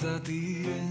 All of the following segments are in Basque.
在地缘。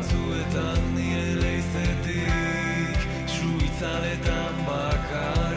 Batzuetan nire leizetik Suitzaletan bakarrik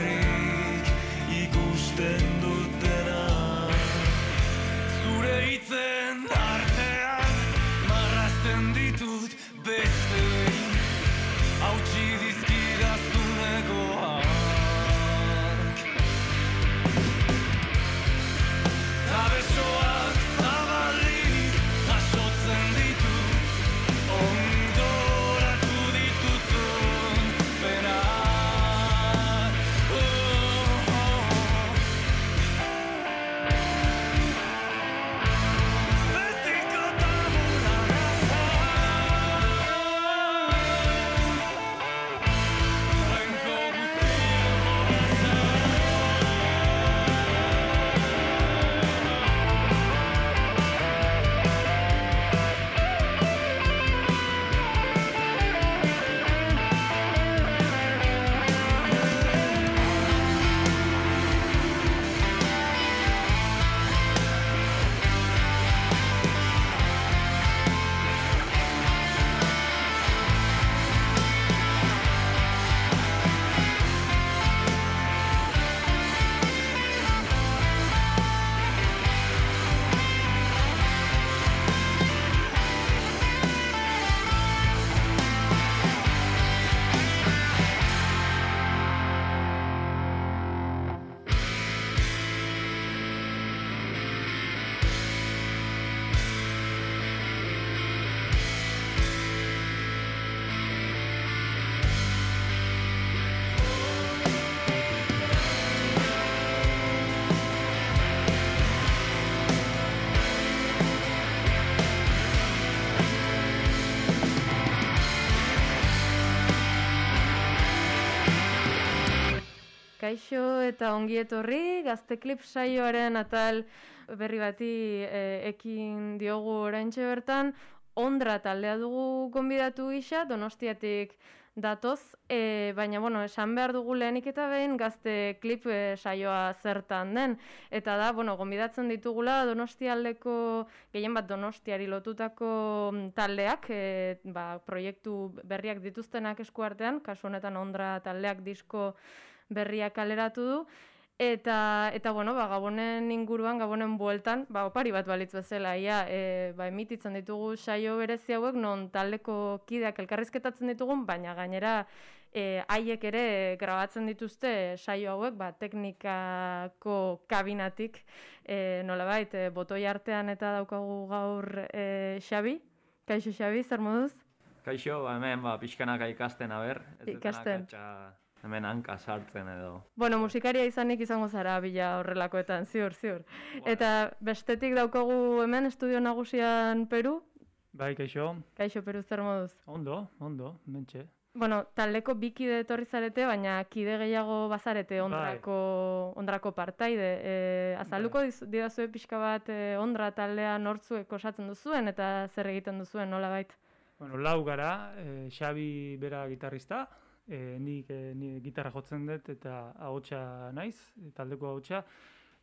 Kaixo eta ongi etorri, gazteklip saioaren atal berri bati e, ekin diogu oraintxe bertan, Ondra taldea dugu gonbidatu gisa, Donostiatik datoz, e, baina, bueno, esan behar dugu lehenik eta behin gazte klip e, saioa zertan den. Eta da, bueno, gonbidatzen ditugula donostialdeko, gehien bat donostiari lotutako mm, taldeak, e, ba, proiektu berriak dituztenak eskuartean, kasu honetan ondra taldeak disko berriak kaleratu du, Eta, eta bueno, ba, gabonen inguruan, gabonen bueltan, ba, opari bat balitz bezala, ia, e, ba, emititzen ditugu saio berezi hauek, non taldeko kideak elkarrizketatzen ditugun, baina gainera e, haiek ere grabatzen dituzte saio hauek, ba, teknikako kabinatik, e, nolabait, e, botoi artean eta daukagu gaur e, Xabi, kaixo Xabi, zer moduz? Kaixo, ba, hemen ba, pixkanaka ikasten, aber. Ez Ikasten. akatsa hemen hanka sartzen edo. Bueno, musikaria izanik izango zara bila horrelakoetan, ziur, ziur. Eta bestetik daukagu hemen estudio nagusian Peru, Bai, kaixo, kaixo Peru zer moduz? ondo, ondo, mentxe. Bueno, taldeko bi kide etorri zarete, baina kide gehiago bazarete ondrako, ondrako partaide. E, azalduko diz- didazue pixka bat e, ondra taldea nortzuek osatzen duzuen eta zer egiten duzuen nola bait. Bueno, lau gara, e, Xabi bera gitarrista, e, nik, e, ni gitarra jotzen dut eta ahotsa naiz, e, taldeko ahotsa,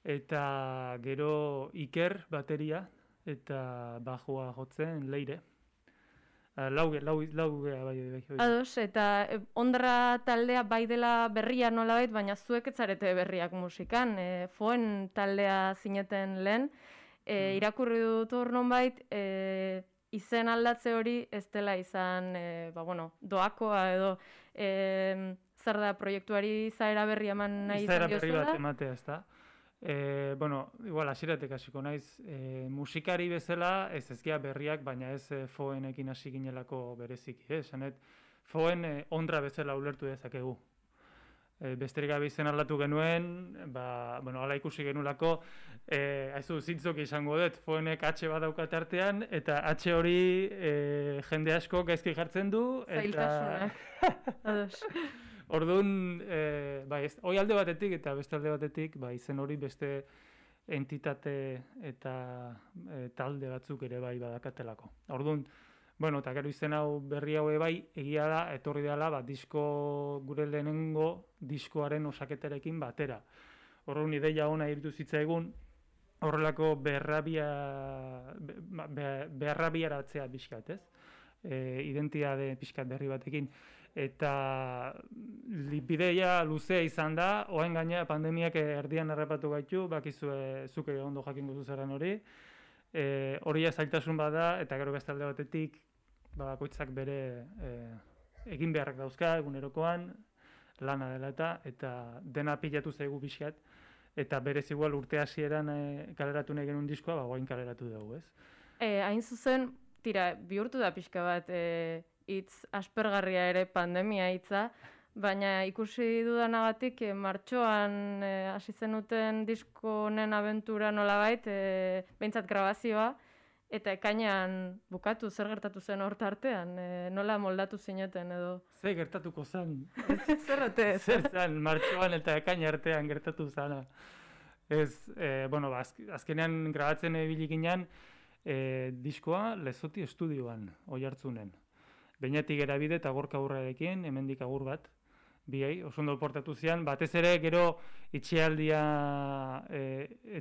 eta gero Iker bateria eta bajua jotzen leire. Ah, Lau, lau, lau gea, bai, bai, bai. Ados, eta e, ondra taldea bai dela berria nolabait, baina zuek ez zarete berriak musikan. E, foen taldea zineten lehen, e, irakurri dut hor nonbait, e, izen aldatze hori ez dela izan, e, ba, bueno, doakoa edo e, zer da proiektuari zaera berri eman nahi Izaera izan berri bat ematea, ezta? E, bueno, igual hasieratik hasiko naiz, e, musikari bezala ez ezkia berriak, baina ez e, foenekin hasi ginelako bereziki, eh? Esanet, foen e, ondra bezala ulertu dezakegu. E, besterik gabe izen aldatu genuen, ba, bueno, hala ikusi genulako, e, haizu zintzok izango dut, foenek H bat daukat artean, eta H hori e, jende asko gaizki jartzen du, eta... Zailtasunak. Ados. Orduan, e, bai, ez, hoi alde batetik eta beste alde batetik, ba, izen hori beste entitate eta e, talde batzuk ere bai badakatelako. Orduan, bueno, eta gero izen hau berri hau bai, egia da, etorri dela, ba, disko, gure lehenengo diskoaren osaketarekin batera. Orduan, ideia ona iritu zitzaigun, horrelako berrabia, be, ba, be, pixkat, ez? E, identitate pixkat berri batekin eta lipideia luzea izan da, oain gaina pandemiak erdian errepatu gaitu, bakizue zuke ondo jakingo zuzaren hori. E, hori ja zailtasun bada, eta gero beste alde batetik, ba, bakoitzak bere e, egin beharrak dauzka egunerokoan, lana dela eta, eta dena pilatu zaigu pixkat, eta berez igual urte hasieran e, kaleratu nahi genuen diskoa, ba, guain kaleratu dugu, ez? E, hain zuzen, tira, bihurtu da pixka bat e, hitz aspergarria ere pandemia hitza, baina ikusi dudanagatik e, martxoan e, hasi zenuten disko honen abentura nolabait, e, behintzat grabazioa, eta ekainean bukatu zer gertatu zen hor tartean, e, nola moldatu zineten edo. Ze gertatuko zen, zer ote zer zen martxoan eta ekain artean gertatu zana. Ez, e, bueno, ba, azk- azkenean grabatzen ibili ginen e, diskoa Lezoti estudioan, oi hartzunen. Beinatik erabide eta gorka aurrarekin, hemendik agur bat, biei, oso ondo portatu zian, batez ere gero itxialdia e,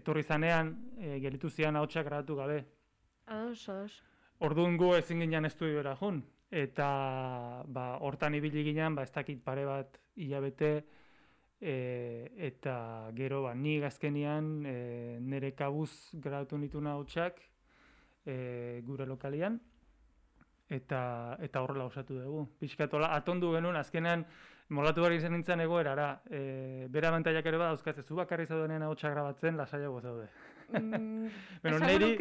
etorri zanean, e, gelitu zian ahotsak grabatu gabe. Ados, ados. Orduan gu ezin ginen estudiora jun, eta ba, hortan ibili ginen, ba, ez dakit pare bat hilabete, e, eta gero ba, ni azkenian e, nire kabuz grabatu nituna hotxak e, gure lokalian, eta eta horrela osatu dugu. Pixkatola, atondu genuen, azkenean molatu behar izan nintzen egoerara, e, bera abantaiak ere badauzkatze, zu bakarri zaudenean ahotsa grabatzen, lasaiago zaude. Mm, esango niri,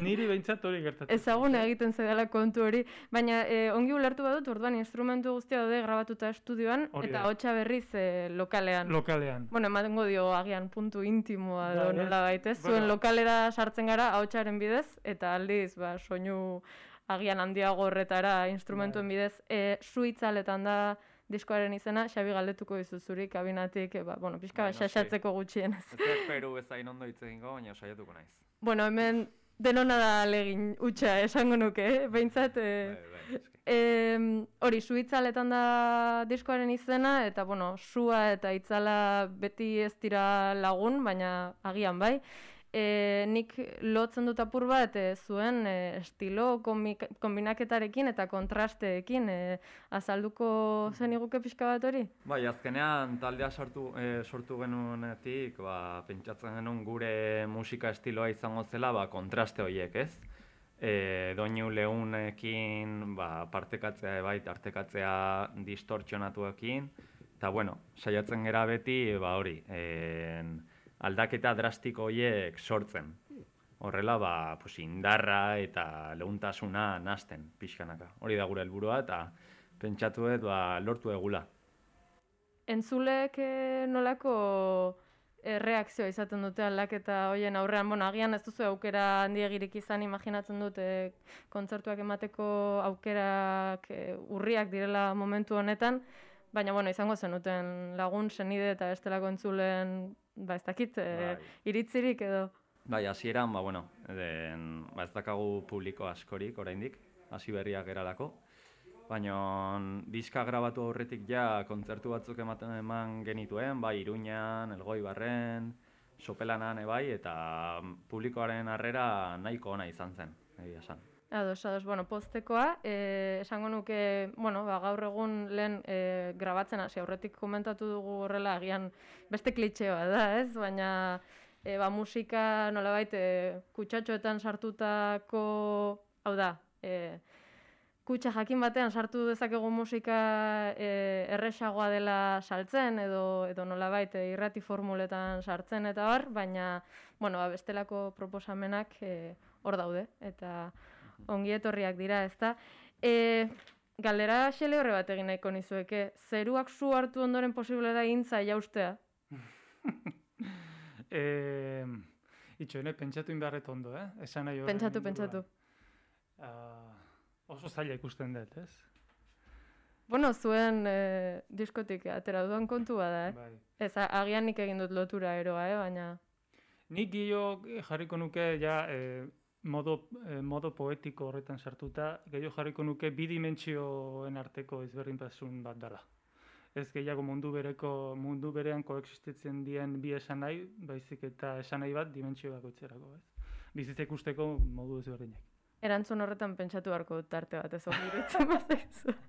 niri behintzat hori gertatu. Ezagun egiten zaidala kontu hori, baina e, ongi ulertu badut, orduan instrumentu guztia daude grabatuta estudioan, Hori eta da. hotxa berriz e, lokalean. Lokalean. bueno, emango dio agian puntu intimoa ez? nola baitez, zuen Bueno. lokalera sartzen gara ahotsaren bidez, eta aldiz, ba, soinu agian handiago horretara instrumentuen Bai. bidez. E, suitzaletan da diskoaren izena, Xabi galdetuko dizut zuri kabinatik, e, ba, bueno, pixka noski. xaxatzeko gutxienez. Ez Peru bezain ondo hitz egingo, baina saiatuko naiz. bueno, hemen denona da legin utxa esango nuke, eh? behintzat... Bai, E, bai, eske. em, hori, su itzaletan da diskoaren izena, eta, bueno, sua eta itzala beti ez dira lagun, baina agian bai. E, nik lotzen dut apur bat e, zuen e, estilo kombinaketarekin eta kontrasteekin. E, azalduko zen iguke pixka bat hori? Bai, azkenean taldea sortu, e, sortu genuenetik, ba, pentsatzen genuen gure musika estiloa izango zela, ba, kontraste horiek, ez? E, doinu lehunekin, ba, partekatzea bai, tartekatzea distortxonatuekin, eta bueno, saiatzen gera beti, ba, hori, en, aldaketa drastiko horiek sortzen. Horrela, ba, pues, indarra eta lehuntasuna nasten pixkanaka. Hori da gure helburua eta pentsatu dut ba, lortu egula. Entzulek eh, nolako reakzioa izaten dute aldaketa hoien aurrean, bueno, agian ez duzu aukera handiegirik izan imaginatzen dut eh, kontzertuak emateko aukerak eh, urriak direla momentu honetan, baina bueno, izango zenuten lagun, senide eta bestelako entzulen, ba ez dakit, Bai. iritzirik edo. Bai, hasieran, ba, bueno, den, ba, ez dakagu publiko askorik oraindik, hasi berriak geralako. Baina diska grabatu aurretik ja kontzertu batzuk ematen eman genituen, bai Iruñan, Elgoibarren, Sopelanan ebai, eta publikoaren harrera nahiko ona izan zen, egia esan. Ados, ados, bueno, postekoa, eh, esango nuke, bueno, ba, gaur egun lehen eh, grabatzen hasi aurretik komentatu dugu horrela agian beste klitxeoa da, ez? Baina eh, ba, musika nolabait eh, kutsatxoetan sartutako, hau da, eh, kutxa jakin batean sartu dezakegu musika eh, erresagoa dela saltzen edo edo nolabait eh, irrati formuletan sartzen eta bar, baina bueno, ba, bestelako proposamenak eh, hor daude eta ongi etorriak dira, ezta? E, galdera xele horre bat egin nahiko nizueke, zeruak su hartu ondoren posible da gintza jaustea? E, itxoene, pentsatu inbarret ondo, eh? Esan nahi horren Pentsatu, pentsatu. Ah, oso zaila ikusten dut, ez? Bueno, zuen e, diskotik atera dudan kontua da, eh? Bai. Ez, agian nik egin dut lotura eroa, eh? Baina... Nik gehiago jarriko nuke ja e, modo, e, modo poetiko horretan sartuta, gehiago jarriko nuke bi dimentsioen arteko ezberdintasun bat dela. Ez gehiago mundu bereko mundu berean koexistitzen dien bi esan nahi, baizik eta esan nahi bat dimentsio bakoitzerako, ez? Bizitza ikusteko modu ezberdinak. Erantzun horretan pentsatu beharko dut tarte bat ez hori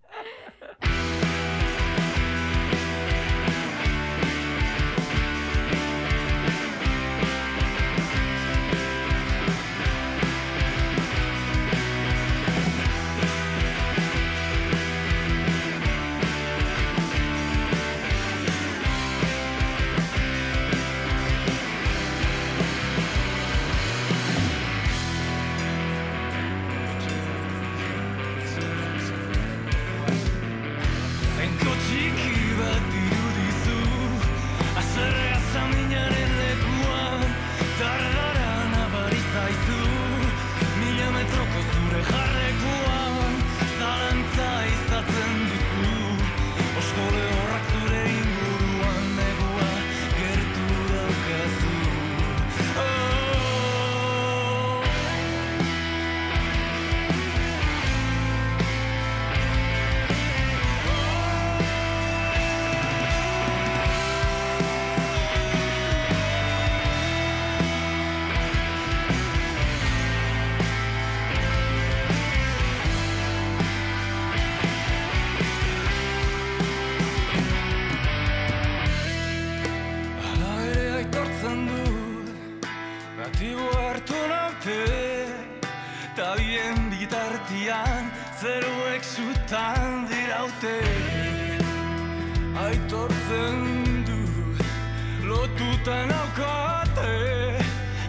Tutanaucate,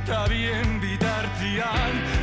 te había invitarte al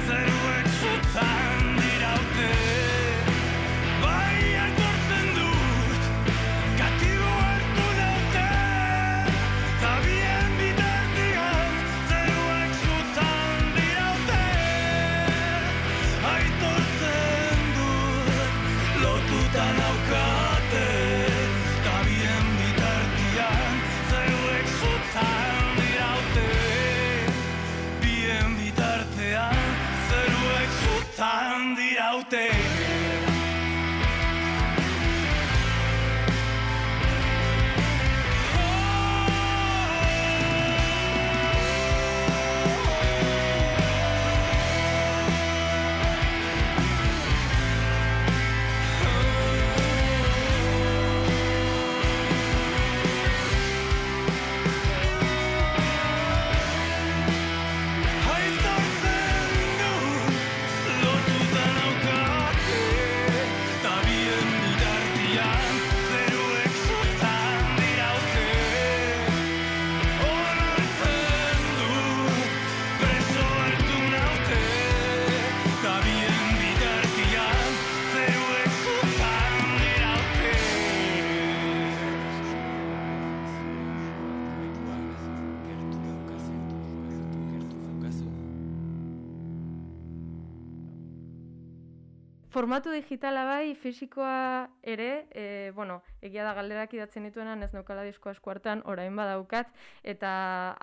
formatu digitala bai, fisikoa ere, e, bueno, egia da galderak idatzen dituenan ez neukala disko asko hartan, orain badaukat, eta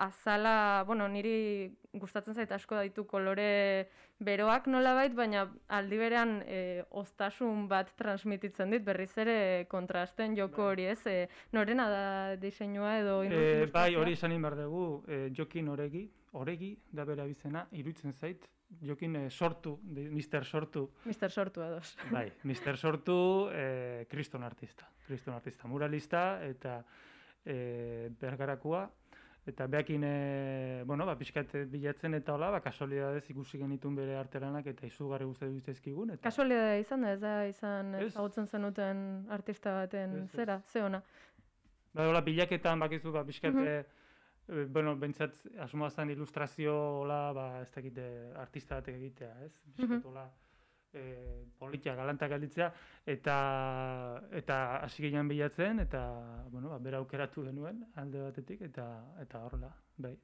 azala, bueno, niri gustatzen zait asko ditu kolore beroak nolabait, baina aldi berean e, oztasun bat transmititzen dit, berriz ere kontrasten joko hori ez, e, norena da diseinua edo E, bai, hori esan behar dugu, e, Jokin Oregi, Oregi da bera bizena, iruditzen zait, Jokin e, sortu, Mr. Sortu, Mr. Sortu ados. bai, Mr. Sortu, e, kriston artista, kriston artista, muralista eta e, bergarakua, eta beakin, e, bueno, ba, pixkat bilatzen eta hola, ba, kasualidadez ikusi genitun bere artelanak eta izugarri guzti dituzkizkigun, eta Kasualidadea izan da, ez da izan Ez. ezagutzen zenuten artista baten Ez, ez. zera, ze ona. Ba, hola, bilaketan bakizu, ba, pixkat, Mhm. eh, eh, bueno, bentsat, asmoa zen ilustrazio, hola, ba, ez dakit, eh, artista batek egitea, ez? Pixkat, Mhm. hola, eh, politia, galantak galditzea, eta, eta hasi ginen bilatzen, eta, bueno, ba, bera aukeratu genuen, alde batetik, eta, eta horrela, bai.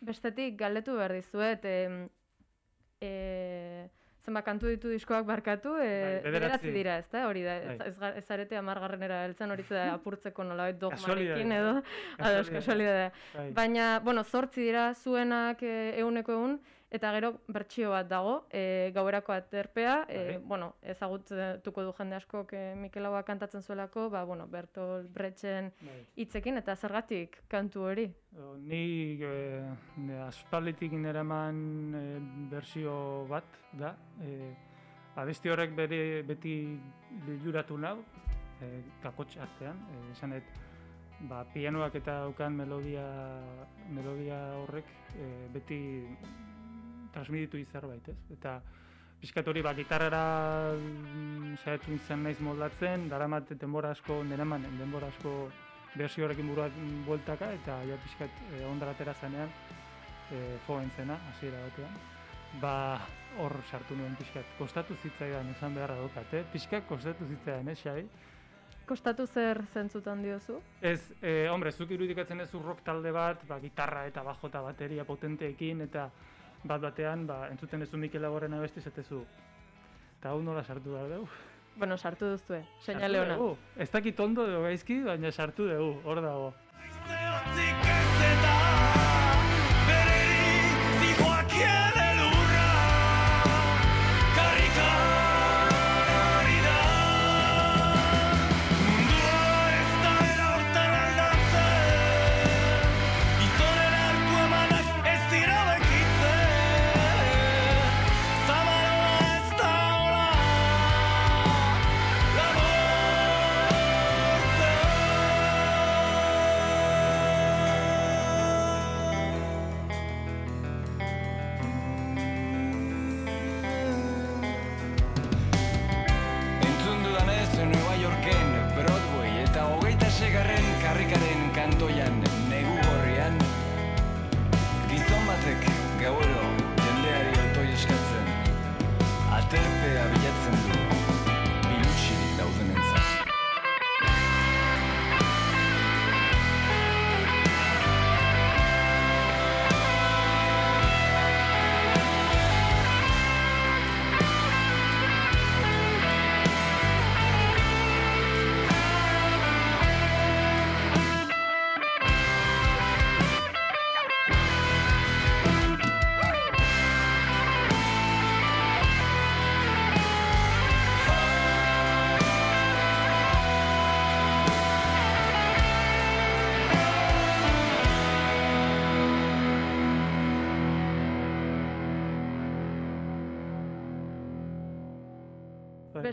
Bestetik, galdetu behar dizuet, e, e, zenbat kantu ditu diskoak barkatu, e, Bai, bederatzi. dira, ez da? Hori da, ez, Bai. ez, arete amargarrenera heltzen hori da apurtzeko nolabait dogmarekin edo, ados, Kasualidadea. kasualidadea. Bai. Baina, bueno, zortzi dira zuenak e, euneko egun, eta gero bertsio bat dago, e, gauerako aterpea, e, Bai. bueno, ezagutuko du jende askok e, Mikel Laboa kantatzen zuelako, ba, bueno, Bertol Brechen Bai. hitzekin, eta zergatik kantu hori. Ni e, aspalditik neraman e, bersio bat da. E, abesti horrek bere beti liluratu nau, e, kakotx artean. E, esanet, ba, pianoak eta daukan melodia, melodia horrek e, beti transmititu zerbait, ez? Eta pixkat hori, ba, gitarrara mm, saiatu nintzen naiz moldatzen, daramat denbora asko, neraman denbora asko bersio horrekin buruak bueltaka, eta ja pixkat e, ondara atera zenean e, foen zena, hasiera batean. Ba, hor sartu nuen pixkat. Kostatu zitzaidan esan beharra daukat, eh? Pixkat kostatu zitzaidan, eh, Xabi? Kostatu zer zentzutan diozu? Ez, eh, hombre, zuk irudikatzen ez rock talde bat, ba, gitarra eta bajo eta bateria potenteekin, eta bat batean, ba, entzuten ezu Mikel Laborren abesti zetezu. Eta hau nola sartu behar dugu? Bueno, sartu Sartu seinale ona. dugu. Ez dakit ondo edo gaizki, baina sartu dugu, hor dago.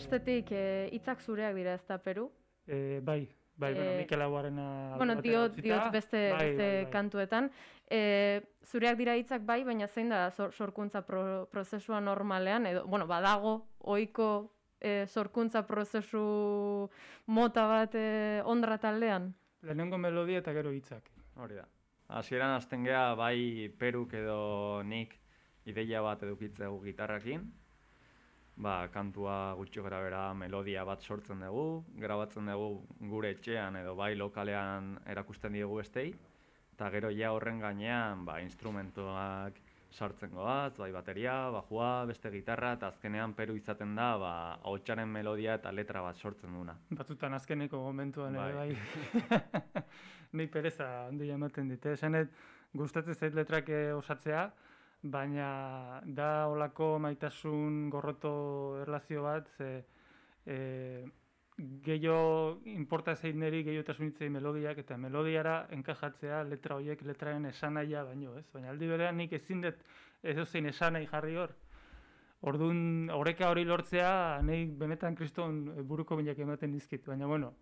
Bestetik, eh, hitzak zureak dira ez da Peru? Eh, bai, bai, bueno, Eh, Mikel Laborrena Bueno, diot, diot beste, bai, beste bai, bai. kantuetan. E, zureak dira hitzak bai, baina zein da sor, sorkuntza pro, prozesua normalean, edo, bueno, badago, ohiko e, sorkuntza prozesu mota bat e, ondra taldean? Lehenengo melodia eta gero hitzak. Hori da. Hasieran hasten gea bai Peruk edo nik ideia bat edukitzegu gitarrakin. Ba, kantua gutxo gara bera melodia bat sortzen dugu, grabatzen dugu gure etxean edo bai lokalean erakusten diegu bestei. Eta gero ja horren gainean, ba, instrumentuak sartzen goaz, bai bateria, bajua, beste gitarra, eta azkenean peru izaten da, ba, hautsaren melodia eta letra bat sortzen duna. Batzutan azkeneko momentuan ere Bai. bai. Ni pereza handia ematen dit. eh? Esanet, gustatzen zait letrak eh, osatzea, baina da olako maitasun gorroto erlazio bat, ze e, gehiago inporta zein niri gehiotasun hitzei melodiak eta melodiara enkajatzea letra horiek letraren esanaia baino, ez? Baina aldi berean nik ezin dut edozein esanai jarri hor. Orduan, oreka hori lortzea, nahi benetan kriston buruko binak ematen dizkit, baina bueno,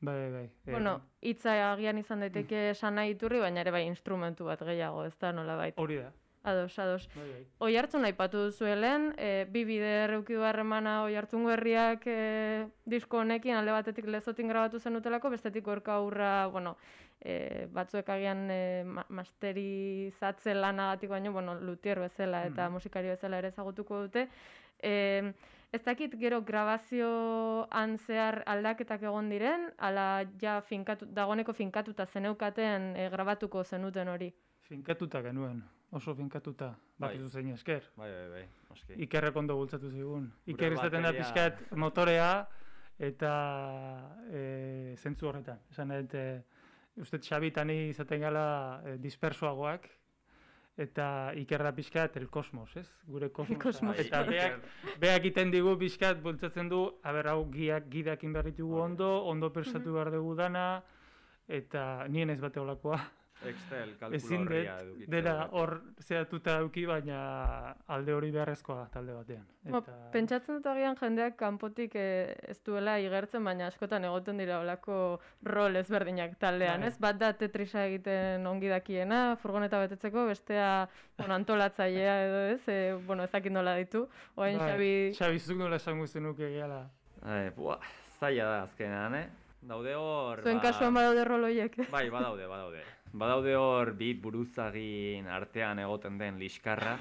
bai, bai. eh, Bueno, hitza agian izan daiteke esana iturri, baina ere bai instrumentu bat gehiago, ez da nola bai. hori da, Ados, ados. bai, bai. Oi hartzun aipatu duzuelen, e, bi bider eukidu harremana oi hartzungo herriak e, disko honekin alde batetik lezotin grabatu zenutelako, bestetik gorka aurra, bueno, e, batzuek agian e, ma masterizatze lanagatik baino, bueno, lutier bezala eta Mhm. musikari bezala ere ezagutuko dute. E, ez dakit gero grabazioan zehar aldaketak egon diren, ala ja finkatu, dagoneko finkatuta zeneukaten e, grabatuko zenuten hori. Finkatuta genuen, oso finkatuta, Bai. bakizu zein esker. Bai, bai, bai, noski. Ikerrek ondo bultzatu zigun. Iker izaten da pixkat motorea eta e, zentzu horretan. Esan dut, e, uste Xabi eta ni izaten gala e, dispersoagoak, eta ikerra pixkat el kosmos, ez? Gure kosmosa. Kosmosa. Eta Bai, beak, beak egiten digu pixkat bultzatzen du, haber hau giak, gidakin behar ditugu Hori. ondo, ondo persatu behar dugu dana, eta nien ez bate olakoa. Excel, Ezin dut, edukitzea dena horrek. hor zehatuta eduki, baina alde hori beharrezkoa da talde batean. Bo, pentsatzen dut agian jendeak kanpotik eh, ez duela igertzen, baina askotan egoten dira olako rol ezberdinak taldean, Bai. ez? Bat da Tetrisa egiten ongi dakiena, furgoneta betetzeko, bestea bueno, antolatzailea edo ez, e, bueno, ez dakit nola ditu. Oain Xabi, Xabi, zuk nola esango zenuke gehala. Eh, buah, zaila da azkenean, eh? Daude hor... zuen ba- kasuan badaude rol horiek. Bai, badaude, badaude. Badaude hor bi buruzagin artean egoten den liskarra,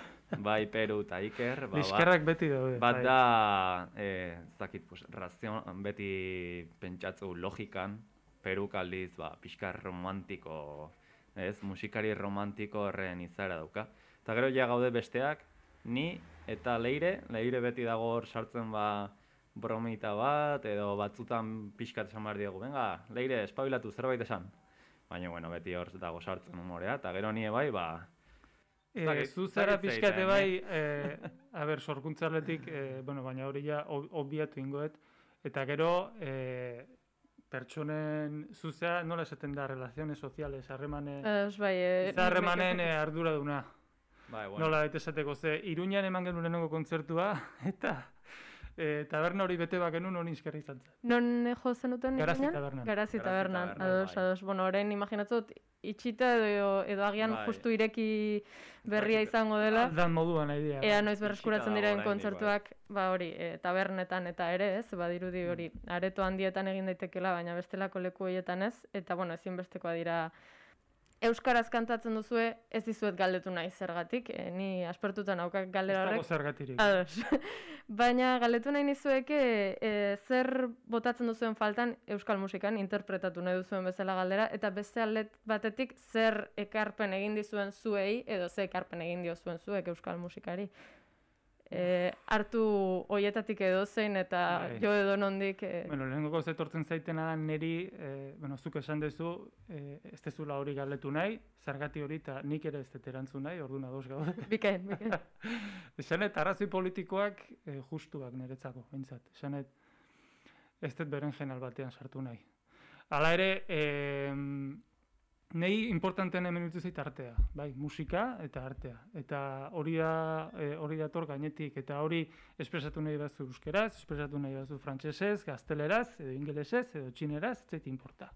bai Peru eta Iker, ba, Liskarrak beti daude. Bat bai. da, eh, ez dakit, pues, razion, beti pentsatzu logikan, peruk aldiz, ba, pixka romantiko, ez, musikari romantiko horren izaera dauka. Eta gero ja gaude besteak, ni eta leire, leire beti dago hor sartzen ba, bromita bat, edo batzutan pixkat esan behar diegu, venga, leire, espabilatu zerbait esan. Baina, bueno, beti hor dago sartzen humorea, eta gero nie bai, ba, Eh, dakit- zu zara pixkate bai, eh, a ber, sorkuntzarletik, eh, bueno, baina hori ja ob- obviatu ingoet, eta gero, eh, pertsonen zuzea, nola esaten da, relaziones sociales, harremane, Ez bai, Giza harremanen eh, arduraduna. bai, bueno, Nola baita esateko ze, Iruñan eman genuen kontzertua, eta e, taberna hori bete bakenun honi iskerri izan zen. Non jo zenuten Garazi tabernan. Garazi tabernan, ados, bai. ados. Bueno, orain imaginatzut, itxita edo, edo agian Bai. justu ireki berria dakit. izango dela. Dan moduan nahi dira. Ea noiz berreskuratzen diren kontzertuak, ba hori, e, tabernetan eta ere, ez, badirudi hori, areto handietan egin daitekela, baina bestelako leku horietan ez, eta bueno, ezinbestekoa dira Euskaraz kantatzen duzue, ez dizuet galdetu nahi zergatik, e, ni aspertuta naukak Ez galdera dago horrek. zergatirik. Ados. Baina galdetu nahi nizueke e, zer botatzen duzuen faltan euskal musikan interpretatu nahi duzuen bezala galdera eta beste alde batetik zer ekarpen egin dizuen zuei edo ze ekarpen egin dio zuen zuek euskal musikari. E, hartu hoietatik edo zein eta Bai. jo edo nondik e, Bueno, lehenengo gauza etortzen zaitena da niri, eh, bueno, zuk esan duzu, eh, ez dezula hori galdetu nahi, zergati hori, eta nik ere ez dut erantzun nahi, orduan ados gaude. bikain, bikain. Esanet, arrazoi politikoak eh, justuak niretzako, bintzat. Esanet, ez dut beren genal batean sartu nahi. Hala ere, eh, Nei importantean hemen utzi zait artea, bai, musika eta artea. Eta hori da eh, hori dator gainetik eta hori espresatu nahi bazu euskeraz, espresatu nahi bazu frantsesez, gazteleraz edo ingelesez edo txineraz, ez zait importa.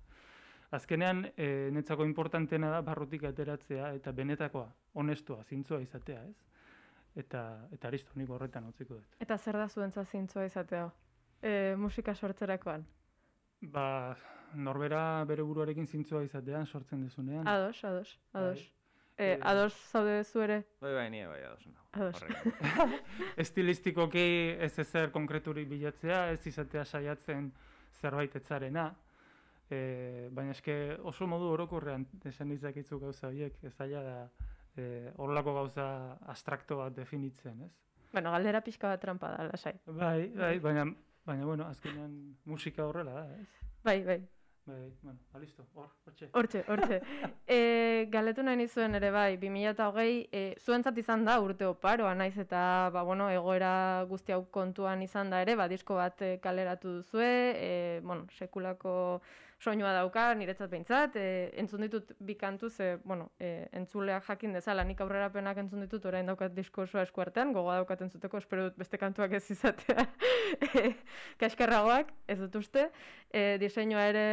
Azkenean e, netzako importantena da barrutik ateratzea eta benetakoa, honestua, zintzoa izatea, ez? Eta eta aristo nik horretan utziko dut. Eta zer da zuentza zintzoa izatea? E, musika sortzerakoan. Ba, norbera bere buruarekin zintzoa izatean sortzen dezunean. Ados, ados, ados. E, Eh, ados zaude zu ere? bai, bai, nie, bai, ados nago. Ados. Estilistikoki ez ezer konkreturik bilatzea, ez izatea saiatzen zerbait etzarena. E, baina eske oso modu orokorrean esan ditzakitzu gauza horiek, ez zaila da eh, horrelako gauza abstrakto bat definitzen, ez? Bueno, galdera pixka bat trampa da, lasai. Bai, bai, baina, baina, bueno, azkenean musika horrela da, ez? Bai, bai. Bai, bueno, alisto, hor, hortxe. Hortxe, hortxe. e, galetu nahi nizuen ere bai, 2008 e, zuentzat izan da urte oparoa naiz eta ba, bueno, egoera guzti hau kontuan izan da ere, ba, disko bat e, kaleratu duzue, e, bueno, sekulako soinua dauka, niretzat behintzat, e, entzun ditut bi kantu, ze, bueno, e, entzuleak jakin dezala, nik aurrerapenak entzun ditut, orain daukat disko osoa eskuartean, gogoa daukat entzuteko, espero dut beste kantuak ez izatea kaskarragoak, ez dut uste, e, diseinua ere,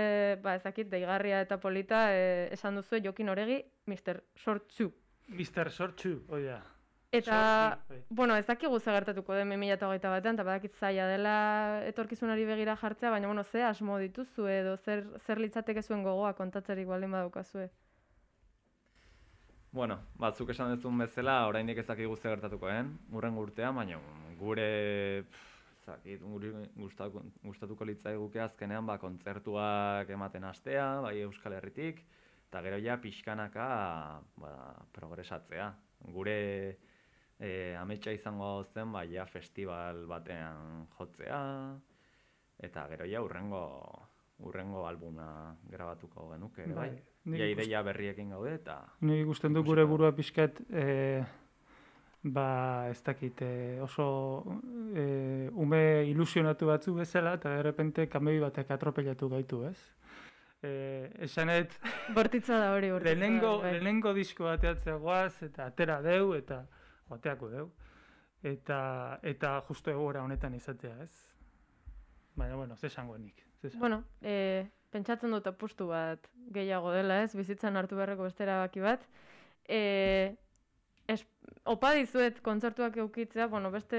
ba, ez dakit, deigarria eta polita, e, esan duzu jokin oregi, Mr. Sortzu. Mr. Sortxu, oia. Eta, Sortzu, bai. bueno, ez dakik guza gertatuko den 2008 batean, eta badakit zaila dela etorkizunari begira jartzea, baina, bueno, ze asmo dituzu edo zer, zer litzateke zuen gogoa kontatzerik baldin badaukazue. Bueno, batzuk esan duzun bezala, oraindik ez dakigu ze gertatuko, eh? Urren urtean, baina gure dakit, guri gustatu, gustatuko litzaiguke azkenean ba kontzertuak ematen hastea, bai Euskal Herritik, eta gero ja pixkanaka ba, progresatzea. Gure e, ametsa izango zen ba, ja festival batean jotzea, eta gero ja urrengo urrengo albuma grabatuko genuke, ere, bai. Bai, nik Ja ideia berriekin gaude eta Ni ikusten dut gure burua pixkat, e, ba, ez dakit, e, oso e, ume ilusionatu batzu bezala, eta errepente kamei batek atropellatu gaitu, ez? E, esanet, Bortitza da hori, bortitza. lehenengo, bai. lehenengo disko ateatzea goaz, eta atera deu, eta joateako deu. Eta, eta justo egoera honetan izatea, ez? Baina, bueno, ze esango nik. ze esango. Bueno, e, pentsatzen dut apustu bat gehiago dela, ez? Bizitzan hartu beharreko beste erabaki bat. E, es, opa dizuet kontzertuak eukitzea, bueno, beste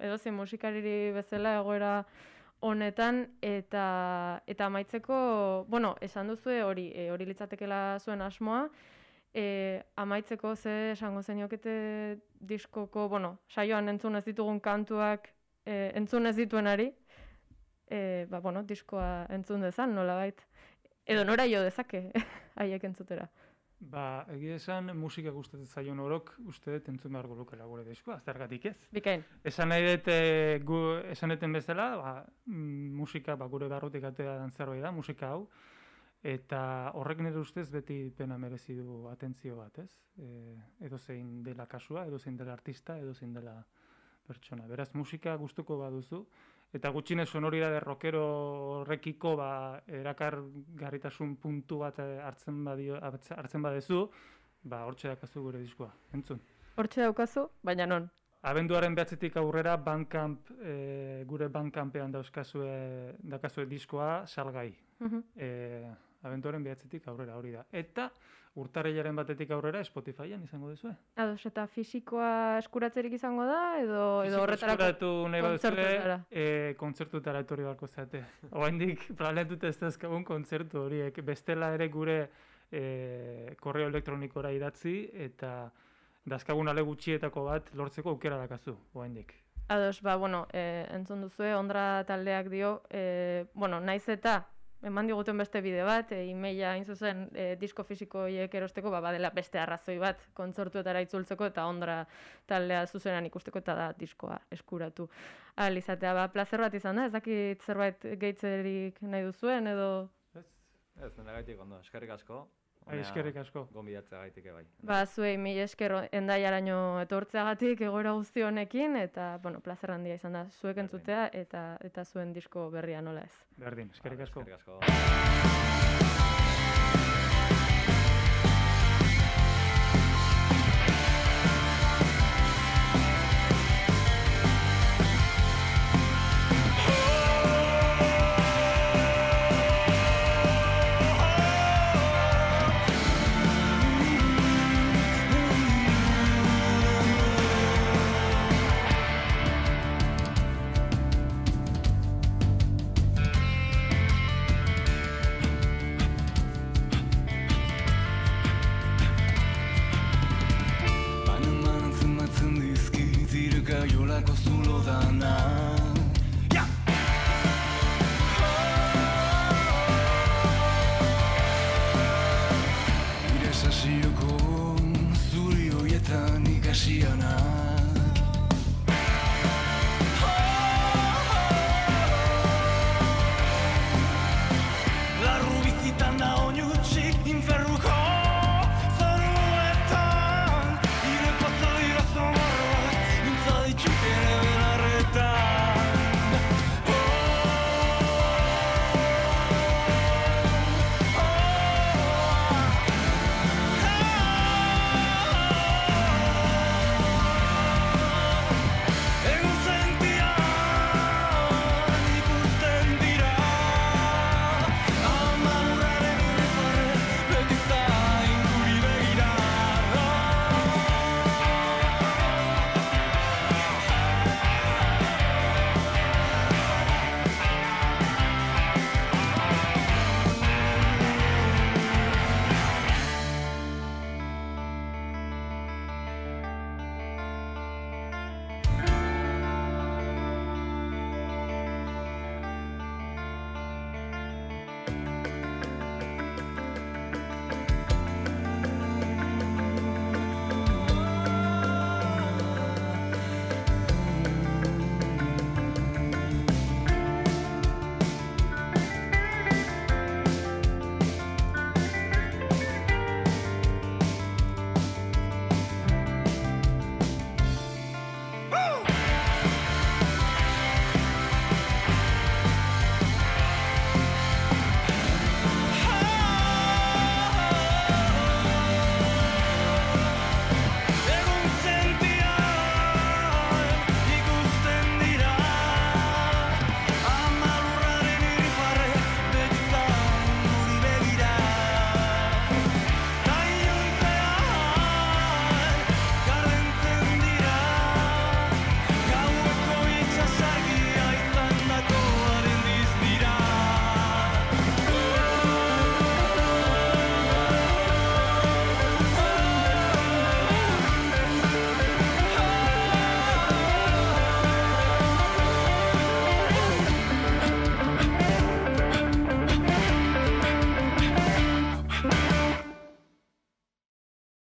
edozein musikariri bezala egoera honetan eta eta amaitzeko, bueno, esan duzue hori, e, hori litzatekela zuen asmoa. E, amaitzeko ze esango zeniokete diskoko, bueno, saioan entzun ez ditugun kantuak e, entzun ez dituenari, e, ba, bueno, diskoa entzun dezan, nolabait. Edo nora jo dezake haiek entzutera. Ba, egia esan, musika gustatzen zaion orok, uste dut entzun beharko lukela gure diskoa, zergatik ez. Bikain. Esan nahi dut, gu, esan duten bezala, ba, mm, musika, ba, gure barrutik atea dan zerbait da, musika hau, eta horrek nire ustez beti pena merezi du atentzio bat, ez? E, edo zein dela kasua, edo zein dela artista, edo zein dela pertsona. Beraz, musika gustuko baduzu, eta gutxinez sonoridade rockero horrekiko ba, erakargarritasun puntu bat eh, hartzen badio, hartzen badezu, ba, hortxe dakazu gure diskoa, entzun. Hortxe daukazu, baina non. Abenduaren behatzetik aurrera Bandcamp, e, gure Bandcampean dauzkazue, dakazue diskoa salgai. Mhm. E, abenduaren behatzetik aurrera hori da. Eta urtarrilaren batetik aurrera Spotifyan izango duzue. Ados, eta fisikoa eskuratzerik izango da, edo, edo horretarako nahi kontzertuetara. e, kontzertutara etorri beharko zate. Oraindik planetuta ez dauzkagun kontzertu horiek. Bestela ere gure e, korreo elektronikora idatzi eta dazkagun ale gutxietako bat lortzeko aukera dakazu, oraindik. Ados, ba, bueno, e, entzun duzue, ondra taldeak dio, e, bueno, naiz eta eman diguten beste bide bat, e, emaila hain zuzen e, disko fisiko horiek erosteko, ba, badela beste arrazoi bat kontzertuetara itzultzeko eta ondra taldea zuzenan ikusteko eta da diskoa eskuratu ahal izatea. Ba, plazer bat izan da, ez dakit zerbait gehitzerik nahi duzuen edo... Ez? Ez, nendagaitik ondo, eskerrik asko. Ai, honea eskerrik asko. Gonbidatzea gaitik bai. Ba, zuei mila esker endaiaraino etortzeagatik egoera guzti honekin, eta, bueno, plazer handia izan da zuek entzutea eta eta zuen disko berria nola ez. Berdin, eskerrik asko. Eskerrik asko.